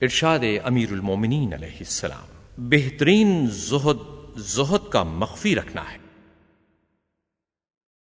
ارشاد امیر المومنین علیہ السلام بہترین زہد زہد کا مخفی رکھنا ہے۔